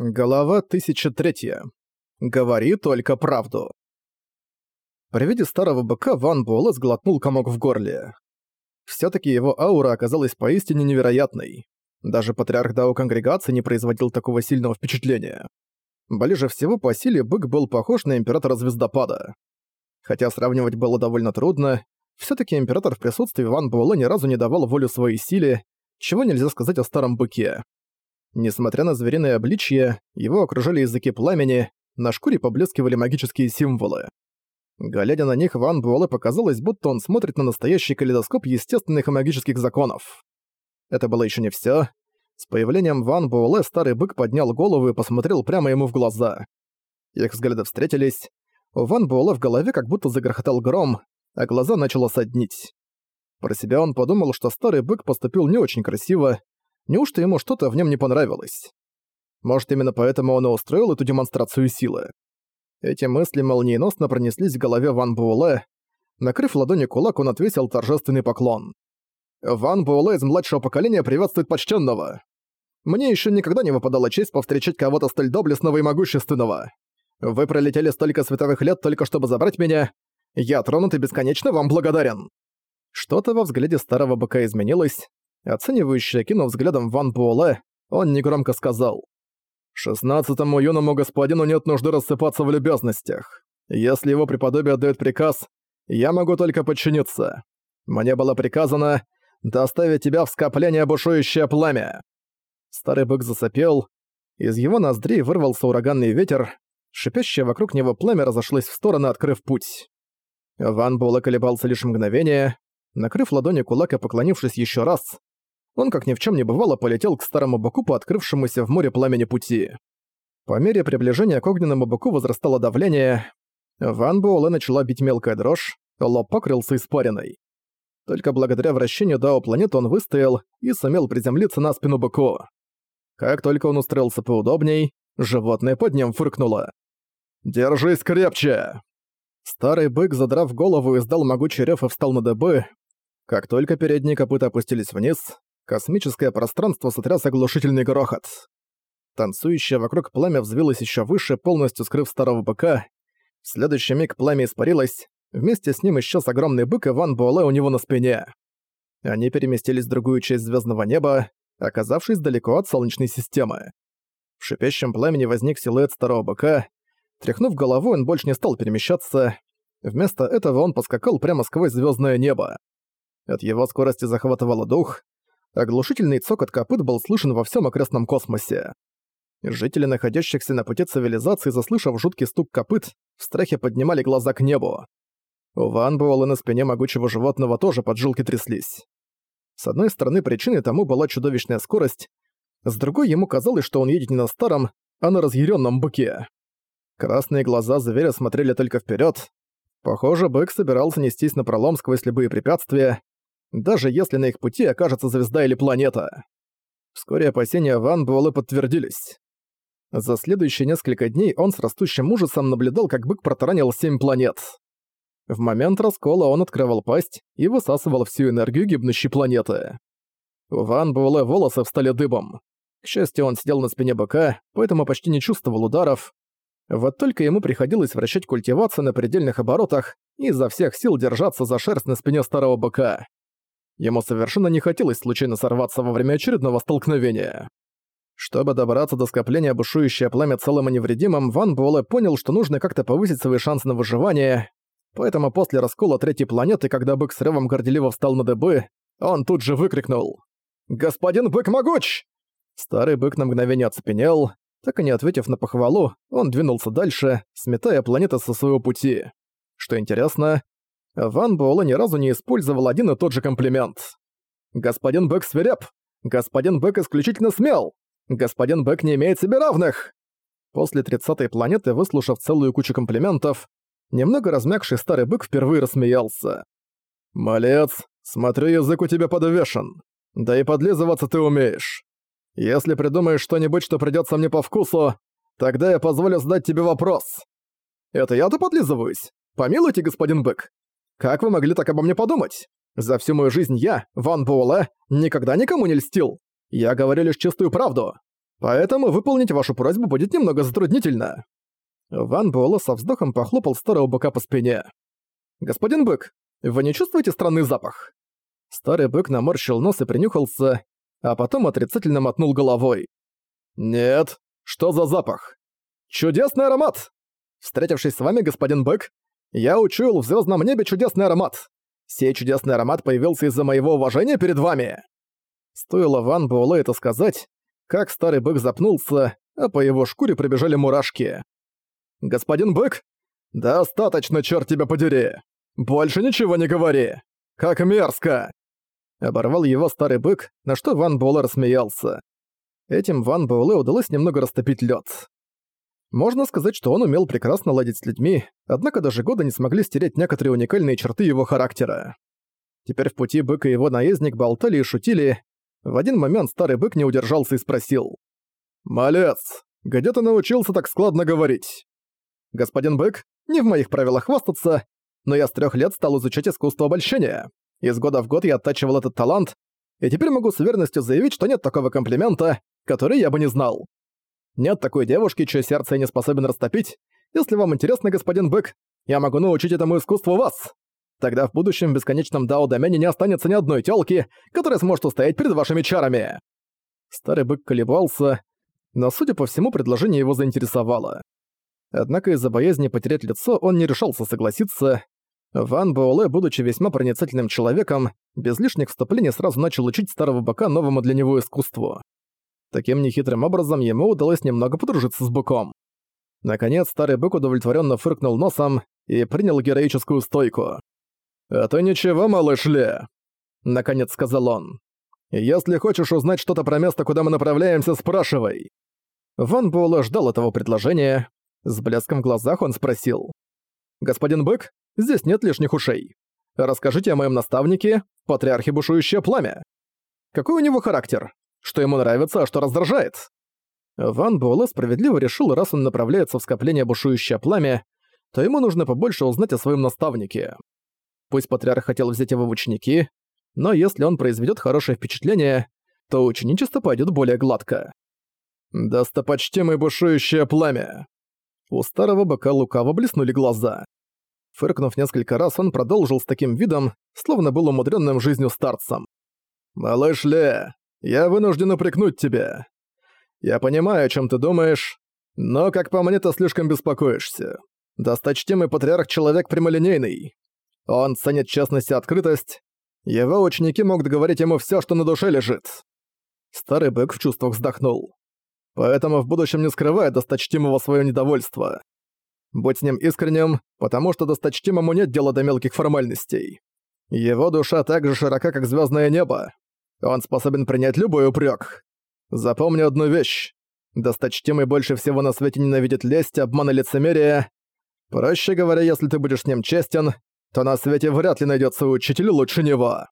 Голова 1003. Говори только правду. При виде старого быка Ван Буэлэ сглотнул комок в горле. Всё-таки его аура оказалась поистине невероятной. Даже патриарх Дао Конгрегации не производил такого сильного впечатления. Ближе всего по силе бык был похож на императора Звездопада. Хотя сравнивать было довольно трудно, всё-таки император в присутствии Ван Буэлэ ни разу не давал волю своей силе, чего нельзя сказать о старом быке. Несмотря на звериное обличье, его окружали языки пламени, на шкуре поблескивали магические символы. Глядя на них, Ван Буэлэ показалось, будто он смотрит на настоящий калейдоскоп естественных и магических законов. Это было еще не все. С появлением Ван Буэлэ старый бык поднял голову и посмотрел прямо ему в глаза. Их взгляды встретились. У Ван Буэлэ в голове как будто загрохотал гром, а глаза начало соднить. Про себя он подумал, что старый бык поступил не очень красиво, Неужто ему что-то в нем не понравилось? Может, именно поэтому он и устроил эту демонстрацию силы? Эти мысли молниеносно пронеслись в голове Ван Буэлэ. Накрыв ладони кулак, он отвесил торжественный поклон. «Ван Буэлэ из младшего поколения приветствует почтенного. Мне еще никогда не выпадала честь повстречать кого-то столь доблестного и могущественного. Вы пролетели столько световых лет только чтобы забрать меня. Я тронут и бесконечно вам благодарен». Что-то во взгляде старого быка изменилось, Оценивающе кинув взглядом Ван Буэлэ, он негромко сказал. «Шестнадцатому юному господину нет нужды рассыпаться в любезностях. Если его преподобие отдает приказ, я могу только подчиниться. Мне было приказано доставить тебя в скопление бушующее пламя». Старый бык засопел. Из его ноздрей вырвался ураганный ветер. Шипящее вокруг него пламя разошлось в стороны, открыв путь. Ван Буэлэ колебался лишь мгновение. Накрыв ладони кулак и поклонившись еще раз, он, как ни в чем не бывало, полетел к старому быку по открывшемуся в море пламени пути. По мере приближения к огненному быку возрастало давление. Ван Буэлэ начала бить мелкая дрожь, лоб покрылся испариной. Только благодаря вращению Дао планеты он выстоял и сумел приземлиться на спину быку. Как только он устроился поудобней, животное под ним фыркнуло. «Держись крепче!» Старый бык, задрав голову, издал могучий рёв и встал на дыбы. Как только передние копыта опустились вниз, Космическое пространство сотряс оглушительный грохот. Танцующее вокруг пламя взвилось еще выше, полностью скрыв старого быка. В следующий миг пламя испарилось. Вместе с ним исчез огромный бык и Ван Буэлэ у него на спине. Они переместились в другую часть звездного неба, оказавшись далеко от Солнечной системы. В шипящем пламени возник силуэт старого быка. Тряхнув головой, он больше не стал перемещаться. Вместо этого он поскакал прямо сквозь звездное небо. От его скорости захватывало дух, Оглушительный цокот копыт был слышен во всем окрестном космосе. Жители, находящихся на пути цивилизации, заслышав жуткий стук копыт, в страхе поднимали глаза к небу. У Ван Буэлла на спине могучего животного тоже поджилки тряслись. С одной стороны, причиной тому была чудовищная скорость, с другой ему казалось, что он едет не на старом, а на разъяренном быке. Красные глаза зверя смотрели только вперед. Похоже, бык собирался нестись на пролом сквозь любые препятствия, даже если на их пути окажется звезда или планета. Вскоре опасения Ван Буэлэ подтвердились. За следующие несколько дней он с растущим ужасом наблюдал, как бык протаранил семь планет. В момент раскола он открывал пасть и высасывал всю энергию гибнущей планеты. У Ван Буэлэ волосы встали дыбом. К счастью, он сидел на спине быка, поэтому почти не чувствовал ударов. Вот только ему приходилось вращать культивацию на предельных оборотах и изо всех сил держаться за шерсть на спине старого быка. Ему совершенно не хотелось случайно сорваться во время очередного столкновения. Чтобы добраться до скопления бушующее пламя целым и невредимым, Ван Буэлэ понял, что нужно как-то повысить свои шансы на выживание, поэтому после раскола третьей планеты, когда бык с ревом горделиво встал на дыбы, он тут же выкрикнул «Господин бык могуч!» Старый бык на мгновение оцепенел, так и не ответив на похвалу, он двинулся дальше, сметая планеты со своего пути. Что интересно, Ван Буэлэ ни разу не использовал один и тот же комплимент. «Господин Бэк свиреп! Господин Бэк исключительно смел! Господин Бэк не имеет себе равных!» После тридцатой планеты, выслушав целую кучу комплиментов, немного размягший старый бык впервые рассмеялся. «Малец, смотрю, язык у тебя подвешен. Да и подлизываться ты умеешь. Если придумаешь что-нибудь, что придётся мне по вкусу, тогда я позволю задать тебе вопрос. Это я-то подлизываюсь? Помилуйте, господин бык. Как вы могли так обо мне подумать? За всю мою жизнь я, Ван Буэлэ, никогда никому не льстил. Я говорю лишь чистую правду. Поэтому выполнить вашу просьбу будет немного затруднительно». Ван Буэлэ со вздохом похлопал старого быка по спине. «Господин бык, вы не чувствуете странный запах?» Старый бык наморщил нос и принюхался, а потом отрицательно мотнул головой. «Нет, что за запах? Чудесный аромат! Встретившись с вами, господин бык, я учуял в звездном небе чудесный аромат. Сей чудесный аромат появился из-за моего уважения перед вами!» Стоило Ван Буэлэ это сказать, как старый бык запнулся, а по его шкуре пробежали мурашки. «Господин бык? Достаточно, черт тебя подери! Больше ничего не говори! Как мерзко!» Оборвал его старый бык, на что Ван Буэлэ рассмеялся. Этим Ван Буэлэ удалось немного растопить лед. Можно сказать, что он умел прекрасно ладить с людьми, однако даже годы не смогли стереть некоторые уникальные черты его характера. Теперь в пути бык и его наездник болтали и шутили. В один момент старый бык не удержался и спросил. «Малец, где ты научился так складно говорить?» «Господин бык, не в моих правилах хвастаться, но я с трех лет стал изучать искусство обольщения. Из года в год я оттачивал этот талант, и теперь могу с уверенностью заявить, что нет такого комплимента, который я бы не знал. Нет такой девушки, чье сердце я не способен растопить. Если вам интересно, господин Бык, я могу научить этому искусству вас. Тогда в будущем в бесконечном дао-домене не останется ни одной тёлки, которая сможет устоять перед вашими чарами». Старый бык колебался, но, судя по всему, предложение его заинтересовало. Однако из-за боязни потерять лицо он не решался согласиться. Ван Буэлэ, будучи весьма проницательным человеком, без лишних вступлений сразу начал учить старого быка новому для него искусству. Таким нехитрым образом ему удалось немного подружиться с быком. Наконец, старый бык удовлетворенно фыркнул носом и принял героическую стойку. «Это ничего, малыш Ле», — наконец сказал он. «Если хочешь узнать что-то про место, куда мы направляемся, спрашивай». Ван Буэлэ ждал этого предложения. С блеском в глазах он спросил. «Господин бык, здесь нет лишних ушей. Расскажите о моем наставнике, патриархе бушующее пламя. Какой у него характер? Что ему нравится, а что раздражает. Ван Буэлэ справедливо решил, раз он направляется в скопление бушующее пламя, то ему нужно побольше узнать о своем наставнике. Пусть патриарх хотел взять его в ученики, но если он произведет хорошее впечатление, то ученичество пойдет более гладко. «Достопочтимый бушующее пламя!» У старого быка лукаво блеснули глаза. Фыркнув несколько раз, он продолжил с таким видом, словно был умудренным жизнью старцем. «Малыш Ле, я вынужден упрекнуть тебя. Я понимаю, о чем ты думаешь, но, как по мне, ты слишком беспокоишься. Досточтимый патриарх — человек прямолинейный. Он ценит честность и открытость. Его ученики могут говорить ему все, что на душе лежит. Старый бык в чувствах вздохнул. Поэтому в будущем не скрывай досточтимого свое недовольство. Будь с ним искренним, потому что досточтимому нет дела до мелких формальностей. Его душа так же широка, как звездное небо. Он способен принять любой упрек. Запомни одну вещь. Досточтимый больше всего на свете ненавидит лесть, обман и лицемерие. Проще говоря, если ты будешь с ним честен, то на свете вряд ли найдется учитель лучше него.